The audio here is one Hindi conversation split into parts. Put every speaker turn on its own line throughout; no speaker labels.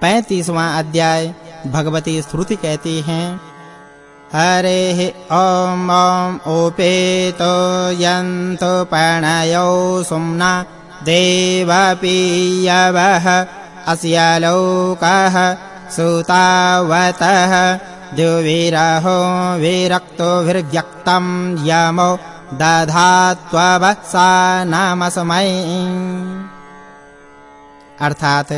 पैंतीसवां अध्याय भगवती श्रुति कहती हैं, हरे ॐ ॐ उपेतो यन्तो पणयो सुम्ना देवपीयवः अस्य लोकः सुतावतः विरक्तो विर्व्यक्तं यमो दधात्ववसा नमस्मै अर्थात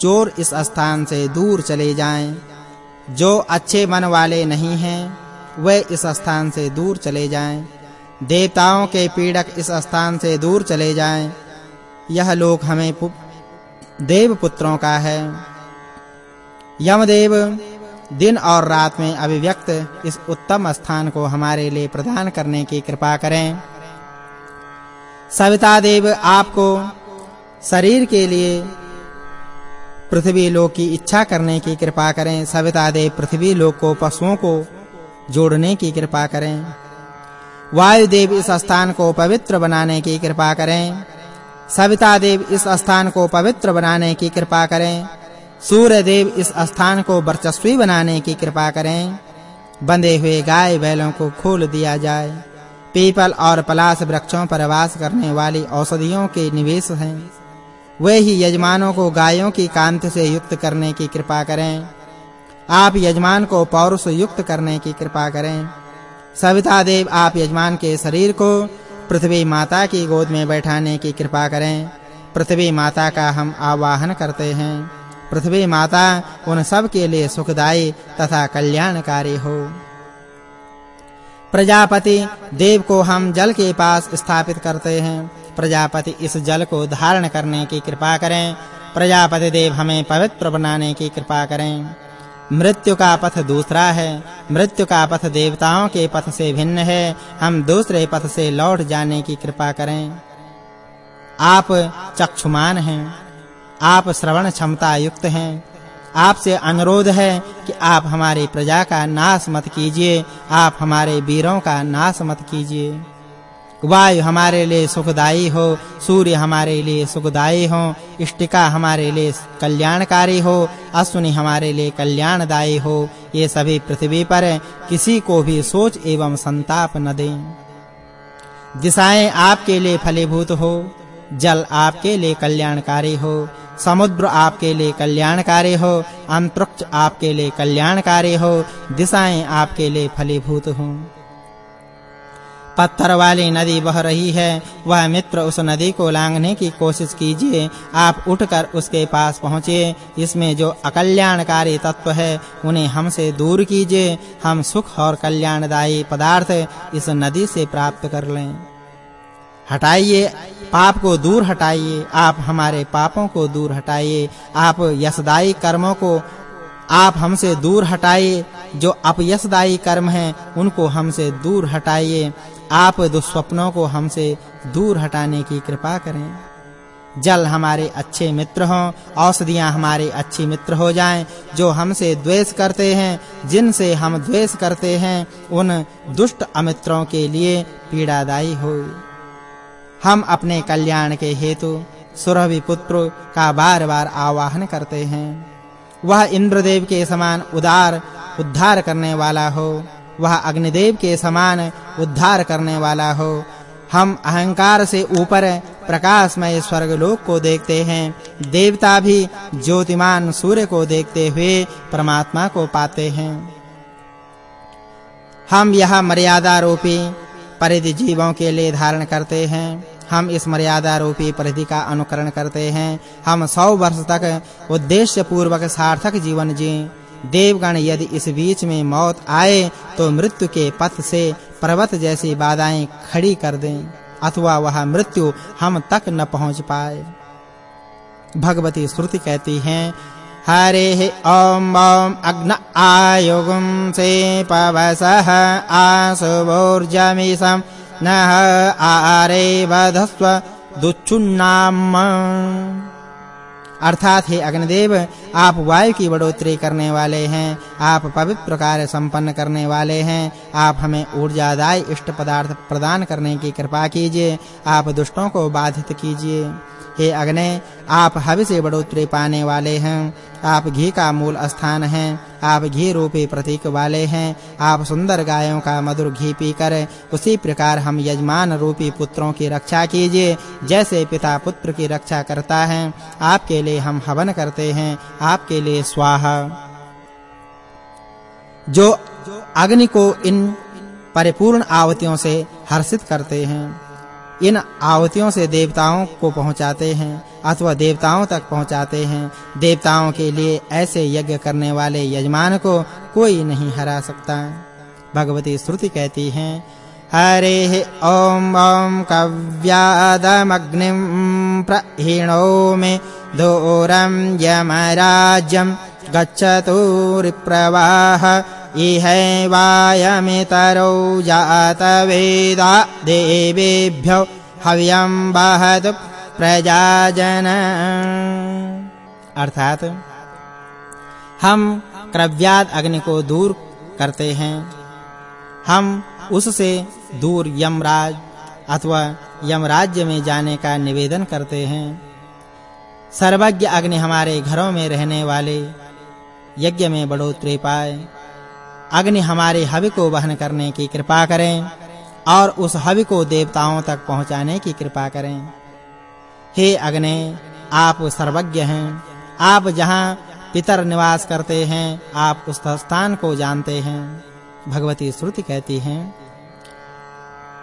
चोर इस स्थान से दूर चले जाएँ। जो अच्छे मन वाले नहीं हैं, वे इस स्थान से दूर चले जाएँ। देवताओं के पीड़क इस स्थान से दूर चले जाएँ। यह लोक हमें देव पुत्रों का है। यमदेव, दिन और रात में अभिव्यक्त इस उत्तम स्थान को हमारे लिए प्रदान करने की कृपा करें। सविता देव आपको शरीर के लिए पृथ्वी लोक की इच्छा करने की कृपा करें। सविता देव पृथ्वी लोक को, पशुओं को जोड़ने की कृपा करें। वायु देव इस स्थान को पवित्र बनाने की कृपा करें। सविता देव इस स्थान को पवित्र बनाने की कृपा करें। सूर्य देव इस स्थान को वर्चस्वी बनाने की कृपा करें। बंधे हुए गाय बैलों को खोल दिया जाए। पीपल और पलाश वृक्षों पर वास करने वाली औषधियों के निवेश हैं। वे ही यजमानों को गायों की कांति से युक्त करने की कृपा करें। आप यजमान को पौरुष युक्त करने की कृपा करें। सविता देव, आप यजमान के शरीर को पृथ्वी माता की गोद में बैठाने की कृपा करें। पृथ्वी माता का हम आवाहन करते हैं। पृथ्वी माता उन सब के लिए सुखदाई तथा कल्याणकारी हो। प्रजापति देव को हम जल के पास स्थापित करते हैं। प्रजापति इस जल को धारण करने की कृपा करें। प्रजापति देव हमें पवित्र बनाने की कृपा करें। मृत्यु का पथ दूसरा है। मृत्यु का पथ देवताओं के पथ से भिन्न है। हम दूसरे पथ से लौट जाने की कृपा करें। आप चक्षुमान हैं। आप श्रवण क्षमता युक्त हैं। आपसे अनुरोध है कि आप हमारी प्रजा का नाश मत कीजिए, आप हमारे वीरों का नाश मत कीजिए। वायु हमारे लिए सुखदाई हो, सूर्य हमारे लिए सुखदाई हो, इष्टिका हमारे लिए कल्याणकारी हो, अश्विनी हमारे लिए कल्याणदायी हो, ये सभी पृथ्वी पर किसी को भी सोच एवं संताप न दें। दिशाएँ आपके लिए फलीभूत हो, जल आपके लिए कल्याणकारी हो समुद्र आपके लिए कल्याणकारी हो, अंतरिक्ष आपके लिए कल्याणकारी हो, दिशाएँ आपके लिए फलीभूत हो। पत्थर वाली नदी बह रही है, वह मित्र उस नदी को लांघने की कोशिश कीजिए, आप उठकर उसके पास पहुँचे इसमें जो अकल्याणकारी तत्व है, उन्हें हमसे दूर कीजिए, हम सुख और कल्याणदायी पदार्थ इस नदी से प्राप्त कर लें। हटाइए। पाप को दूर हटाइए। आप हमारे पापों को दूर हटाइए। आप यशदायी कर्मों को आप हमसे दूर हटाइए। जो अपयशदायी कर्म हैं, उनको हमसे दूर हटाइए। आप दुस्वप्नों को हमसे दूर हटाने की कृपा करें। जल हमारे अच्छे मित्र हों, औषधियाँ हमारे अच्छी मित्र हो जाएँ। जो हमसे द्वेष करते हैं, जिनसे हम द्वेष करते हैं, उन दुष्ट अमित्रों के लिए पीड़ादायी हो हम अपने कल्याण के हेतु सुरभि पुत्र का बार-बार आवाहन करते हैं। वह इंद्रदेव के समान उदार, उद्धार करने वाला हो। वह अग्निदेव के समान उद्धार करने वाला हो। हम अहंकार से ऊपर प्रकाशमय स्वर्गलोक को देखते हैं। देवता भी ज्योतिमान सूर्य को देखते हुए परमात्मा को पाते हैं। हम यह मर्यादा रूपी परिधि जीवों के लिए धारण करते हैं। हम इस मर्यादा रूपी परिधि का अनुकरण करते हैं। हम 100 वर्ष तक उद्देश्य पूर्वक सार्थक जीवन जिएँ देवगण यदि इस बीच में मौत आए तो मृत्यु के पथ से पर्वत जैसी बाधाएँ खड़ी कर दें, अथवा वह मृत्यु हम तक न पहुँच पाए। भगवती श्रुति कहती हैं हरे ओम ओम अग्न आयुगम से पवसः आसुवोर्जमिसं नः आरे वधस्व दुच्छुन्नाम। अर्थात हे अग्निदेव, आप वायु की बढ़ोतरी करने वाले हैं, आप पवित्र कार्य संपन्न करने वाले हैं, आप हमें ऊर्जादायी इष्ट पदार्थ प्रदान करने की कृपा कीजिए, आप दुष्टों को बाधित कीजिए। हे अग्नि, आप हवि से बढ़ोतरी पाने वाले हैं आप घी का मूल स्थान हैं। आप घी रूपी प्रतीक वाले हैं। आप सुंदर गायों का मधुर घी पीकर उसी प्रकार हम यजमान रूपी पुत्रों की रक्षा कीजिए, जैसे पिता पुत्र की रक्षा करता है। आपके लिए हम हवन करते हैं। आपके लिए स्वाहा। जो अग्नि को इन परिपूर्ण आवतियों से हर्षित करते हैं। इन आवतियों से देवताओं को पहुंचाते हैं अथवा देवताओं तक पहुंचाते हैं। देवताओं के लिए ऐसे यज्ञ करने वाले यजमान को कोई नहीं हरा सकता। भगवती श्रुति कहती है, हरे ओम ओम कव्यादमग्निं प्रहीणो मे दूरं यमराज्यं गच्छतु रिप्रवाह इहैवायमितरौ जातवेदा देवेभ्यो हव्यं वहतु प्रजाजन। अर्थात, हम क्रव्याद अग्नि को दूर करते हैं। हम उससे दूर यमराज अथवा यमराज्य में जाने का निवेदन करते हैं। सर्वज्ञ अग्नि हमारे घरों में रहने वाले यज्ञ में बढ़ोतरी पाए अग्नि हमारे हवि को वहन करने की कृपा करें और उस हवि को देवताओं तक पहुँचाने की कृपा करें। हे अग्नि, आप सर्वज्ञ हैं। आप जहाँ पितर निवास करते हैं, आप उस स्थान को जानते हैं। भगवती श्रुति कहती है,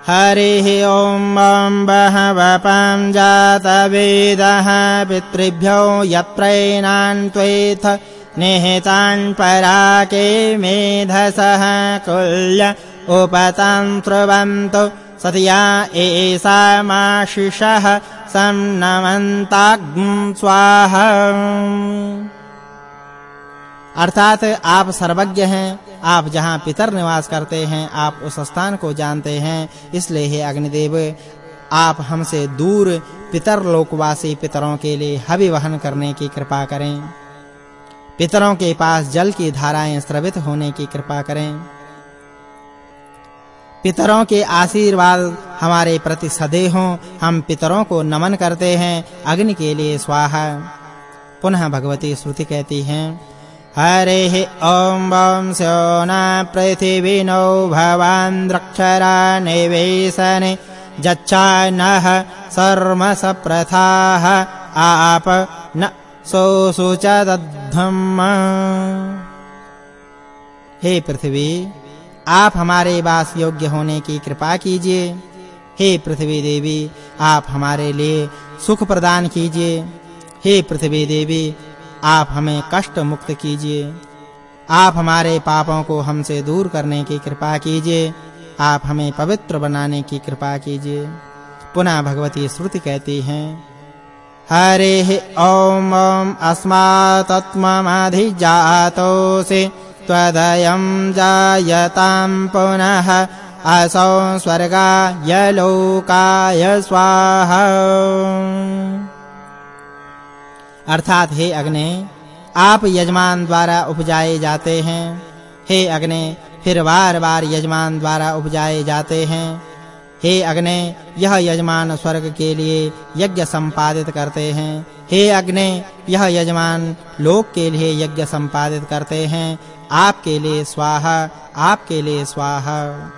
हरि ओम बम बहवपं जातवेदः पितृभ्यो यत्रैनान् त्वेथ निहितान् पराके मेधसः कुल्य उपतन्त्रुवन्तु सतिया एषामाशिषः सम्नमन्ताग्ं स्वाहा। अर्थात आप सर्वज्ञ हैं, आप जहाँ पितर निवास करते हैं, आप उस स्थान को जानते हैं। इसलिए हे अग्निदेव, आप हमसे दूर पितर लोकवासी पितरों के लिए हवि वहन करने की कृपा करें। पितरों के पास जल की धाराएँ स्रवित होने की कृपा करें। पितरों के आशीर्वाद हमारे प्रति सदे हों। हम पितरों को नमन करते हैं। अग्नि के लिए स्वाहा। पुनः भगवती श्रुति कहती हैं, हरे ॐ वं स्योना पृथिवीनो भवान् द्रक्षरा निवेशने जच्छानः सर्म सप्रथाः आप सोसुच दद्धम् हे पृथ्वी, आप हमारे वास योग्य होने की कृपा कीजिए। हे पृथ्वी देवी, आप हमारे लिए सुख प्रदान कीजिए। हे पृथ्वी देवी, आप हमें कष्ट मुक्त कीजिए। आप हमारे पापों को हमसे दूर करने की कृपा कीजिए। आप हमें पवित्र बनाने की कृपा कीजिए। पुनः भगवती श्रुति कहती हैं। हरे ओम ओम से त्वदयं जायतां पुनः असौ स्वर्गाय लोकाय स्वाहा। अर्थात हे अग्नि, आप यजमान द्वारा उपजाए जाते हैं। हे अग्नि, फिर बार-बार यजमान द्वारा उपजाए जाते हैं। हे अग्नि, यह यजमान स्वर्ग के लिए यज्ञ संपादित करते हैं। हे अग्नि, यह यजमान लोक के लिए यज्ञ संपादित करते हैं। आपके लिए स्वाहा, आपके लिए स्वाहा।